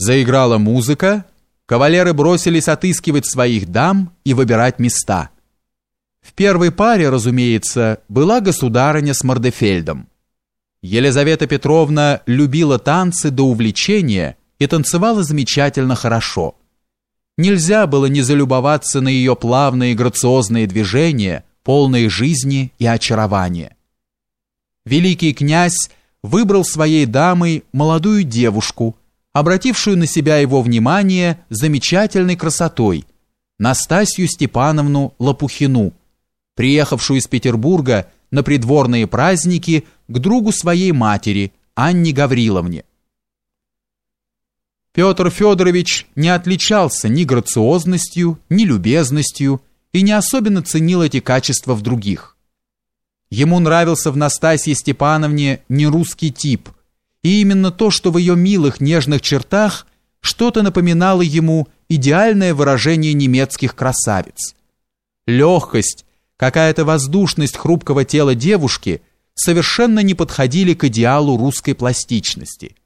Заиграла музыка, кавалеры бросились отыскивать своих дам и выбирать места. В первой паре, разумеется, была государыня с Мордефельдом. Елизавета Петровна любила танцы до увлечения и танцевала замечательно хорошо. Нельзя было не залюбоваться на ее плавные грациозные движения, полные жизни и очарования. Великий князь выбрал своей дамой молодую девушку, обратившую на себя его внимание замечательной красотой, Настасью Степановну Лопухину, приехавшую из Петербурга на придворные праздники к другу своей матери, Анне Гавриловне. Петр Федорович не отличался ни грациозностью, ни любезностью и не особенно ценил эти качества в других. Ему нравился в Настасье Степановне не русский тип – и именно то, что в ее милых нежных чертах что-то напоминало ему идеальное выражение немецких красавиц. Легкость, какая-то воздушность хрупкого тела девушки совершенно не подходили к идеалу русской пластичности.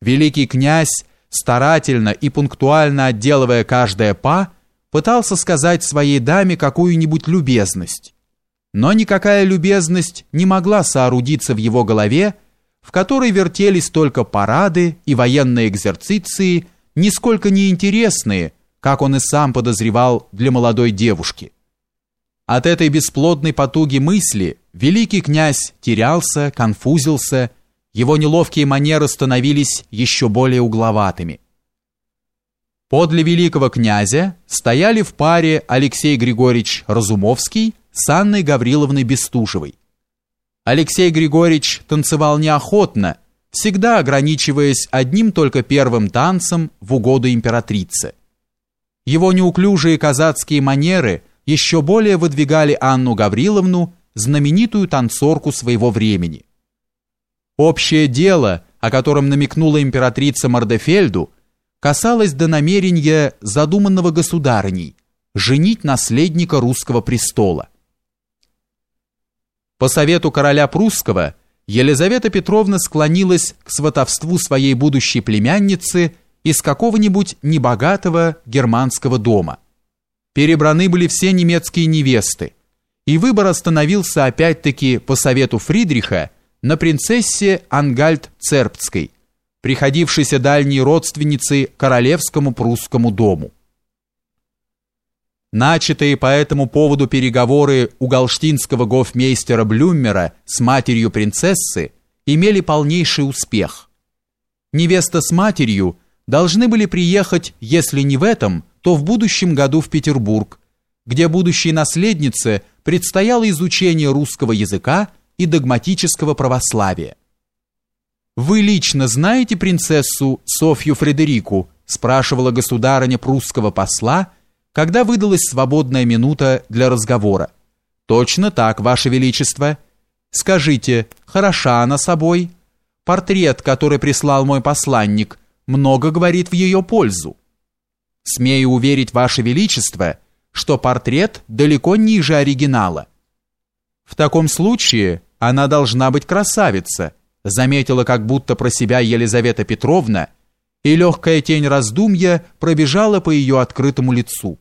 Великий князь, старательно и пунктуально отделывая каждое па, пытался сказать своей даме какую-нибудь любезность. Но никакая любезность не могла соорудиться в его голове, в которой вертелись только парады и военные экзерциции, нисколько не интересные, как он и сам подозревал для молодой девушки. От этой бесплодной потуги мысли великий князь терялся, конфузился, его неловкие манеры становились еще более угловатыми. Подле великого князя стояли в паре Алексей Григорьевич Разумовский с Анной Гавриловной Бестужевой. Алексей Григорьевич танцевал неохотно, всегда ограничиваясь одним только первым танцем в угоду императрице. Его неуклюжие казацкие манеры еще более выдвигали Анну Гавриловну, знаменитую танцорку своего времени. Общее дело, о котором намекнула императрица Мордефельду, касалось до намерения задуманного государыней женить наследника русского престола. По совету короля прусского Елизавета Петровна склонилась к сватовству своей будущей племянницы из какого-нибудь небогатого германского дома. Перебраны были все немецкие невесты, и выбор остановился опять-таки по совету Фридриха на принцессе Ангальд-Цербцкой, приходившейся дальней родственницей королевскому прусскому дому. Начатые по этому поводу переговоры у галштинского гофмейстера Блюмера с матерью принцессы имели полнейший успех. Невеста с матерью должны были приехать, если не в этом, то в будущем году в Петербург, где будущей наследнице предстояло изучение русского языка и догматического православия. «Вы лично знаете принцессу Софью Фредерику?» спрашивала государыня прусского посла – когда выдалась свободная минута для разговора. «Точно так, Ваше Величество. Скажите, хороша она собой? Портрет, который прислал мой посланник, много говорит в ее пользу. Смею уверить Ваше Величество, что портрет далеко ниже оригинала. В таком случае она должна быть красавица», заметила как будто про себя Елизавета Петровна, и легкая тень раздумья пробежала по ее открытому лицу.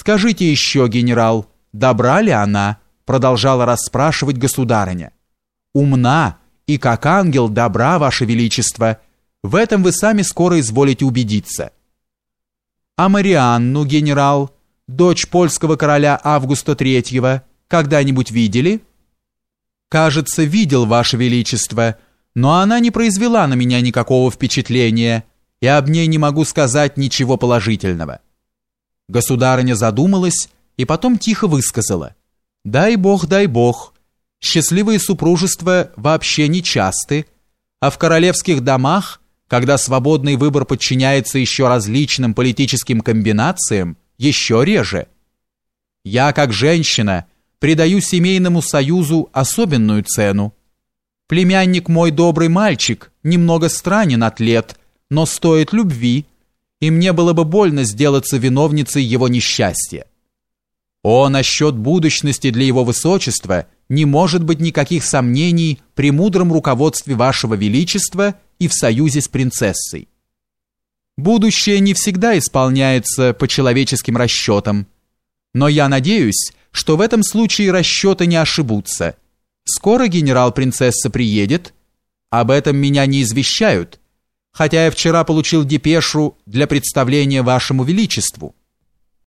Скажите еще, генерал, добра ли она? Продолжала расспрашивать государыня. Умна и как ангел добра, ваше величество. В этом вы сами скоро изволите убедиться. А Марианну, генерал, дочь польского короля Августа III, когда-нибудь видели? Кажется, видел, ваше величество, но она не произвела на меня никакого впечатления, и об ней не могу сказать ничего положительного. Государыня задумалась и потом тихо высказала. «Дай бог, дай бог. Счастливые супружества вообще не часты, а в королевских домах, когда свободный выбор подчиняется еще различным политическим комбинациям, еще реже. Я, как женщина, придаю семейному союзу особенную цену. Племянник мой добрый мальчик, немного странен от лет, но стоит любви, и мне было бы больно сделаться виновницей его несчастья. О, насчет будущности для его высочества не может быть никаких сомнений при мудром руководстве вашего величества и в союзе с принцессой. Будущее не всегда исполняется по человеческим расчетам. Но я надеюсь, что в этом случае расчеты не ошибутся. Скоро генерал-принцесса приедет. Об этом меня не извещают, хотя я вчера получил депешу для представления вашему величеству.